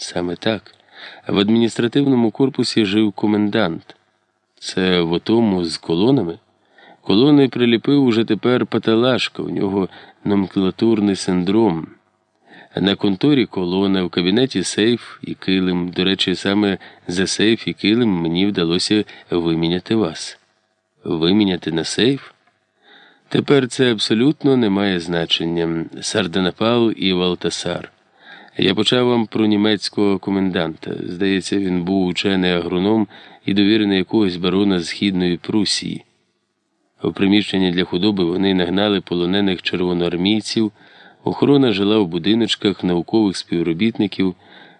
Саме так. В адміністративному корпусі жив комендант. Це в отому з колонами. Колони приліпив уже тепер паталашка, у нього номенклатурний синдром. На конторі колона, в кабінеті сейф і килим. До речі, саме за сейф і килим мені вдалося виміняти вас. Виміняти на сейф? Тепер це абсолютно не має значення. Сарданапал і Валтасар. Я почав вам про німецького коменданта. Здається, він був учений агроном і довірений якогось барона Східної Прусії. У приміщенні для худоби вони нагнали полонених червоноармійців, охорона жила в будиночках наукових співробітників,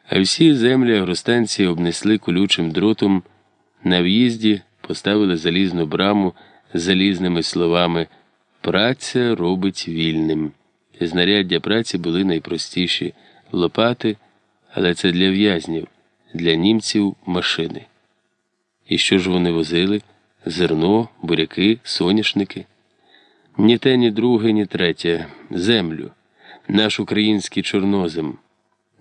а всі землі агростанції обнесли колючим дротом. На в'їзді поставили залізну браму з залізними словами Праця робить вільним. Знаряддя праці були найпростіші лопати, але це для в'язнів, для німців машини. І що ж вони возили? Зерно, буряки, соняшники? Ні те, ні друге, ні третє землю, наш український чорнозем.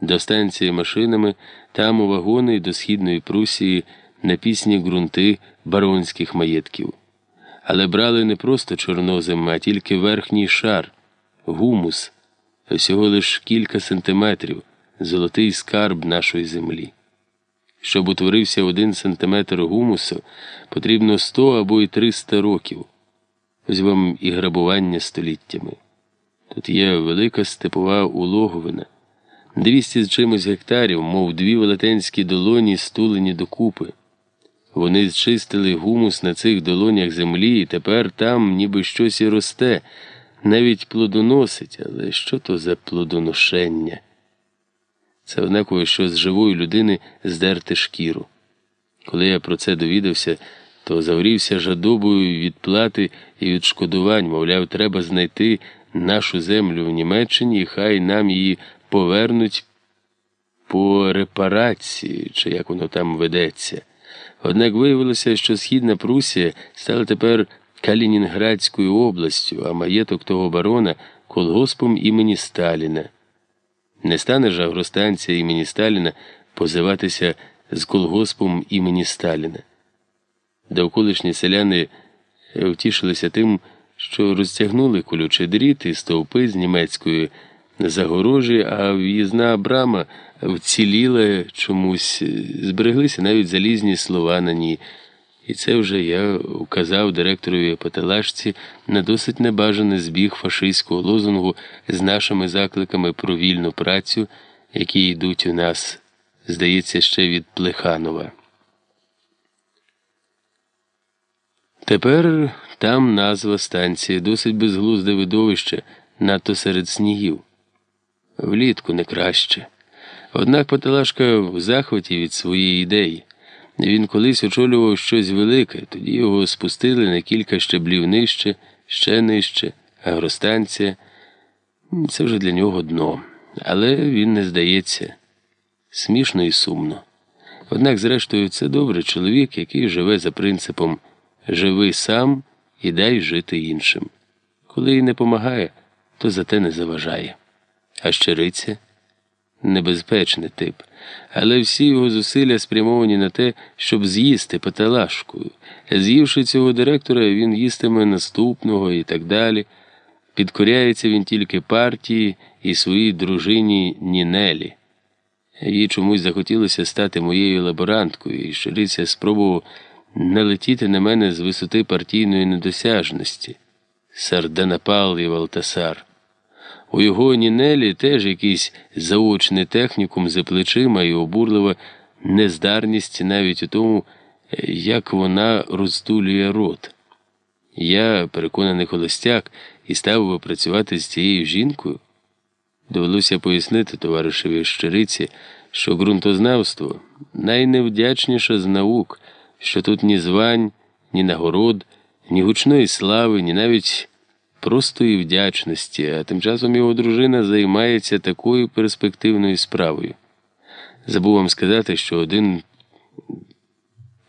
До станції машинами, там у вагони до східної Прусії на пісні ґрунти баронських маєтків. Але брали не просто чорнозем, а тільки верхній шар, гумус, всього лиш кілька сантиметрів, золотий скарб нашої землі. Щоб утворився один сантиметр гумусу, потрібно сто або й триста років. Ось вам і грабування століттями. Тут є велика степова улоговина, двісті з чимось гектарів, мов дві велетенські долоні, стулені докупи. Вони зчистили гумус на цих долонях землі, і тепер там ніби щось і росте, навіть плодоносить, але що то за плодоношення? Це однаково, що з живої людини здерти шкіру. Коли я про це довідався, то загорівся жадобою відплати і відшкодувань, мовляв, треба знайти нашу землю в Німеччині, і хай нам її повернуть по репарації, чи як воно там ведеться. Однак виявилося, що Східна Прусія стала тепер Калінінградською областю, а маєток того барона колгоспом імені Сталіна. Не стане ж агростанція імені Сталіна позиватися з колгоспом імені Сталіна. Довколишні селяни втішилися тим, що розтягнули колючий дріт і стовпи з німецької загорожі, а в'їзна брама вціліла чомусь, збереглися навіть залізні слова на ній. І це вже я вказав директорові Пателашці на досить небажаний збіг фашистського лозунгу з нашими закликами про вільну працю, які йдуть у нас, здається, ще від Плеханова. Тепер там назва станції досить безглузде видовище, надто серед снігів. Влітку не краще. Однак Пателашка в захваті від своєї ідеї. Він колись очолював щось велике, тоді його спустили на кілька щеблів нижче, ще нижче, агростанція. Це вже для нього дно. Але він не здається. Смішно і сумно. Однак, зрештою, це добрий чоловік, який живе за принципом живи сам і дай жити іншим. Коли й не помагає, то зате не заважає. А щириця небезпечний тип, але всі його зусилля спрямовані на те, щоб з'їсти паталашкою. З'ївши цього директора, він їстиме наступного і так далі. Підкоряється він тільки партії і своїй дружині Нінелі. Їй чомусь захотілося стати моєю лаборанткою, і щириця спробував налетіти на мене з висоти партійної недосяжності. Сарданапал і Валтасар. У його Нінелі теж якийсь заочний технікум за плечима і обурлива нездарність навіть у тому, як вона роздулює рот. Я, переконаний холостяк, і став би працювати з цією жінкою. Довелося пояснити товаришеві щириці, що ґрунтознавство найневдячніша з наук, що тут ні звань, ні нагород, ні гучної слави, ні навіть простої вдячності, а тим часом його дружина займається такою перспективною справою. Забув вам сказати, що один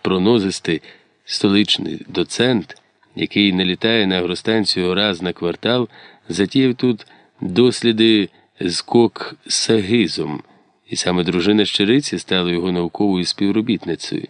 пронозистий столичний доцент, який налітає на агростанцію раз на квартал, затіяв тут досліди з коксагизом, І саме дружина Щириці стала його науковою співробітницею.